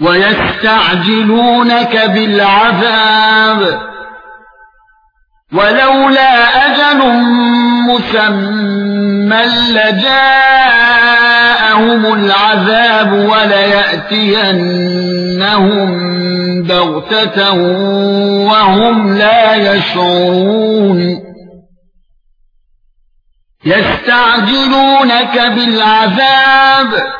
ويستعجلونك بالعذاب. ولولا أجل مسمى لجاءهم العذاب وليأتينهم بغتة وهم لا يشعرون. يستعجلونك بالعذاب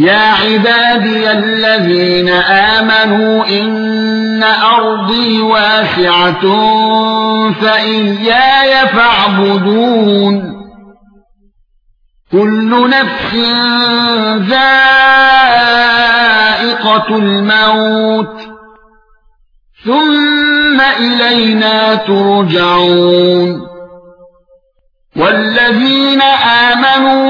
يا عبادي الذين امنوا ان ارضي واسعه فإياي فاعبدون كل نفس ذائقه الموت ثم الينا ترجعون والذين امنوا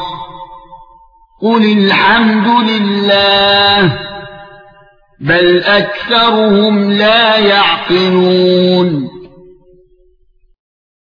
قل الحمد لله بل اكثرهم لا يعقلون